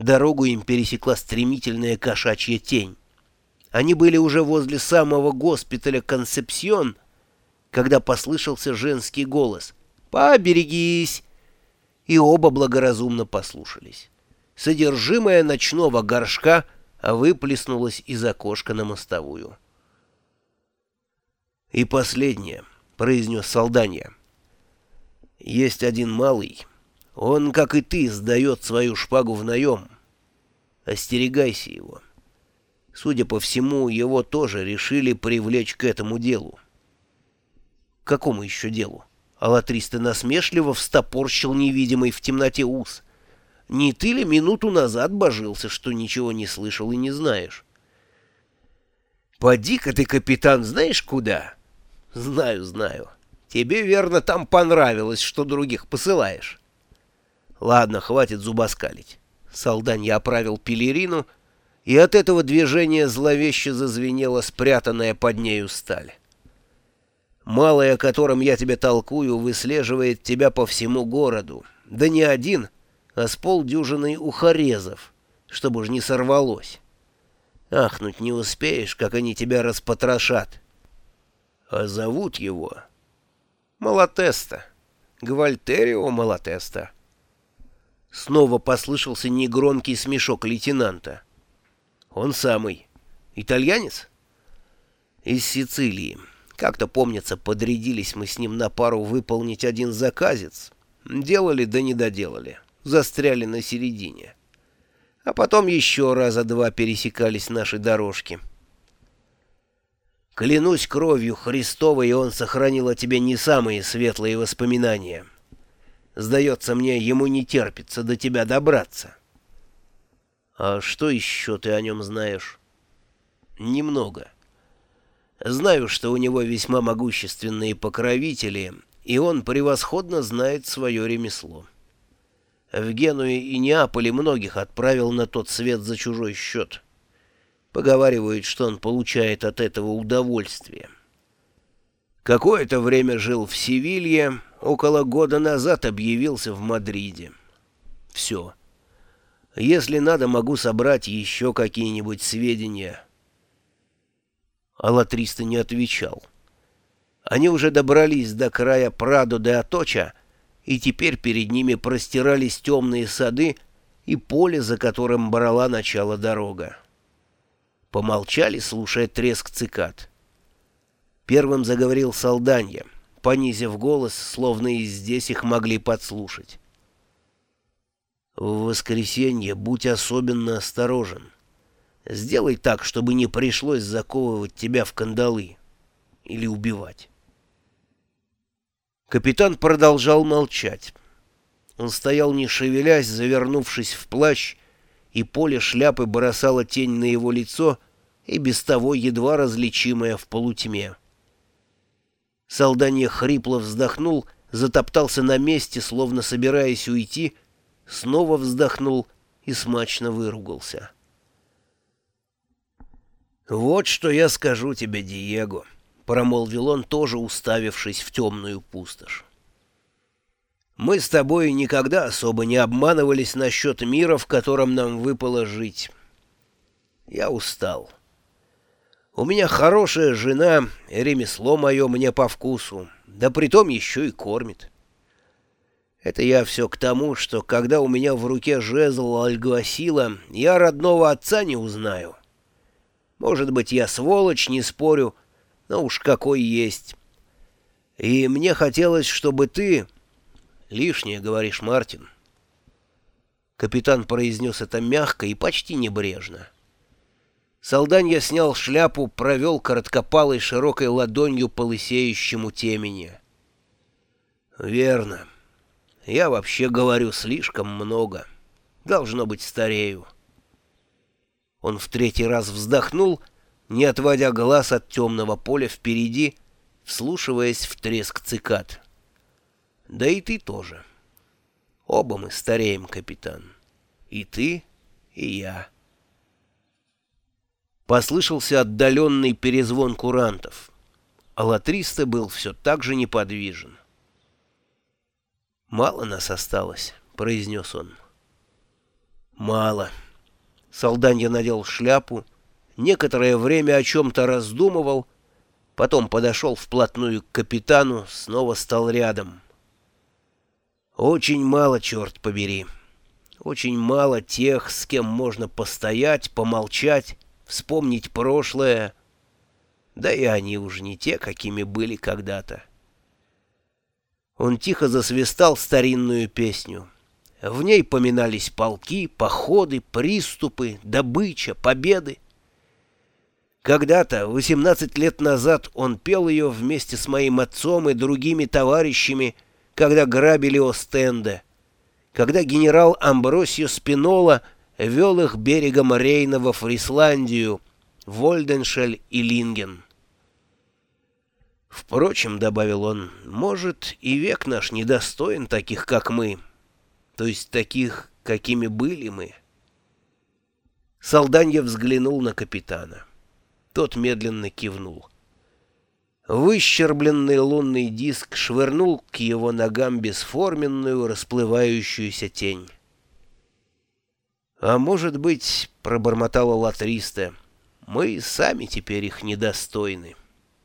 Дорогу им пересекла стремительная кошачья тень. Они были уже возле самого госпиталя «Концепсион», когда послышался женский голос «Поберегись!» И оба благоразумно послушались. Содержимое ночного горшка выплеснулось из окошка на мостовую. «И последнее», — произнес Солданья. «Есть один малый. Он, как и ты, сдает свою шпагу в наем. Остерегайся его». Судя по всему, его тоже решили привлечь к этому делу. К какому еще делу? Алатриста насмешливо встопорщил невидимый в темноте ус. Не ты ли минуту назад божился, что ничего не слышал и не знаешь? «Поди-ка ты, капитан, знаешь куда?» «Знаю, знаю. Тебе, верно, там понравилось, что других посылаешь». «Ладно, хватит зубоскалить». Солданья оправил пелерину — и от этого движения зловеще зазвенела спрятанная под нею сталь. Малый, о котором я тебе толкую, выслеживает тебя по всему городу. Да не один, а с полдюжиной ухорезов, чтобы уж не сорвалось. Ахнуть не успеешь, как они тебя распотрошат. А зовут его Малатеста. Гвальтерио Малатеста. Снова послышался негромкий смешок лейтенанта. Он самый. Итальянец? Из Сицилии. Как-то, помнится, подрядились мы с ним на пару выполнить один заказец. Делали да не доделали. Застряли на середине. А потом еще раза два пересекались наши дорожки. Клянусь кровью Христовой, он сохранил о тебе не самые светлые воспоминания. Сдается мне, ему не терпится до тебя добраться. «А что еще ты о нем знаешь?» «Немного. Знаю, что у него весьма могущественные покровители, и он превосходно знает свое ремесло. В Генуе и Неаполе многих отправил на тот свет за чужой счет. Поговаривают, что он получает от этого удовольствие. Какое-то время жил в Севилье, около года назад объявился в Мадриде. Все». Если надо, могу собрать еще какие-нибудь сведения. Алатриста не отвечал. Они уже добрались до края Прадо де Аточа, и теперь перед ними простирались темные сады и поле, за которым брала начало дорога. Помолчали, слушая треск цикад. Первым заговорил Салданья, понизив голос, словно и здесь их могли подслушать. В воскресенье будь особенно осторожен. Сделай так, чтобы не пришлось заковывать тебя в кандалы или убивать. Капитан продолжал молчать. Он стоял не шевелясь, завернувшись в плащ, и поле шляпы бросало тень на его лицо, и без того едва различимое в полутьме. Солданья хрипло вздохнул, затоптался на месте, словно собираясь уйти, снова вздохнул и смачно выругался. «Вот что я скажу тебе, Диего», — промолвил он, тоже уставившись в темную пустошь. «Мы с тобой никогда особо не обманывались насчет мира, в котором нам выпало жить. Я устал. У меня хорошая жена, ремесло мое мне по вкусу, да притом еще и кормит». Это я все к тому, что когда у меня в руке жезл Альгуасила, я родного отца не узнаю. Может быть, я сволочь, не спорю, но уж какой есть. И мне хотелось, чтобы ты... Лишнее, говоришь, Мартин. Капитан произнес это мягко и почти небрежно. Солданья снял шляпу, провел короткопалой широкой ладонью по лысеющему темени. «Верно». Я вообще говорю слишком много. Должно быть, старею. Он в третий раз вздохнул, не отводя глаз от темного поля впереди, вслушиваясь в треск цикад. Да и ты тоже. Оба мы стареем, капитан. И ты, и я. Послышался отдаленный перезвон курантов. А Латриста был все так же неподвижен. «Мало нас осталось», — произнес он. Мало. Солданья надел шляпу, некоторое время о чем-то раздумывал, потом подошел вплотную к капитану, снова стал рядом. Очень мало, черт побери. Очень мало тех, с кем можно постоять, помолчать, вспомнить прошлое. Да и они уже не те, какими были когда-то. Он тихо засвистал старинную песню. В ней поминались полки, походы, приступы, добыча, победы. Когда-то, 18 лет назад, он пел ее вместе с моим отцом и другими товарищами, когда грабили Остенде, когда генерал Амбросио Спинола вел их берегом Рейна во Фрисландию, Вольденшель и Линген. Впрочем, — добавил он, — может, и век наш недостоин таких, как мы, то есть таких, какими были мы. Солданья взглянул на капитана. Тот медленно кивнул. Выщербленный лунный диск швырнул к его ногам бесформенную расплывающуюся тень. «А может быть, — пробормотала Латриста, — мы сами теперь их недостойны».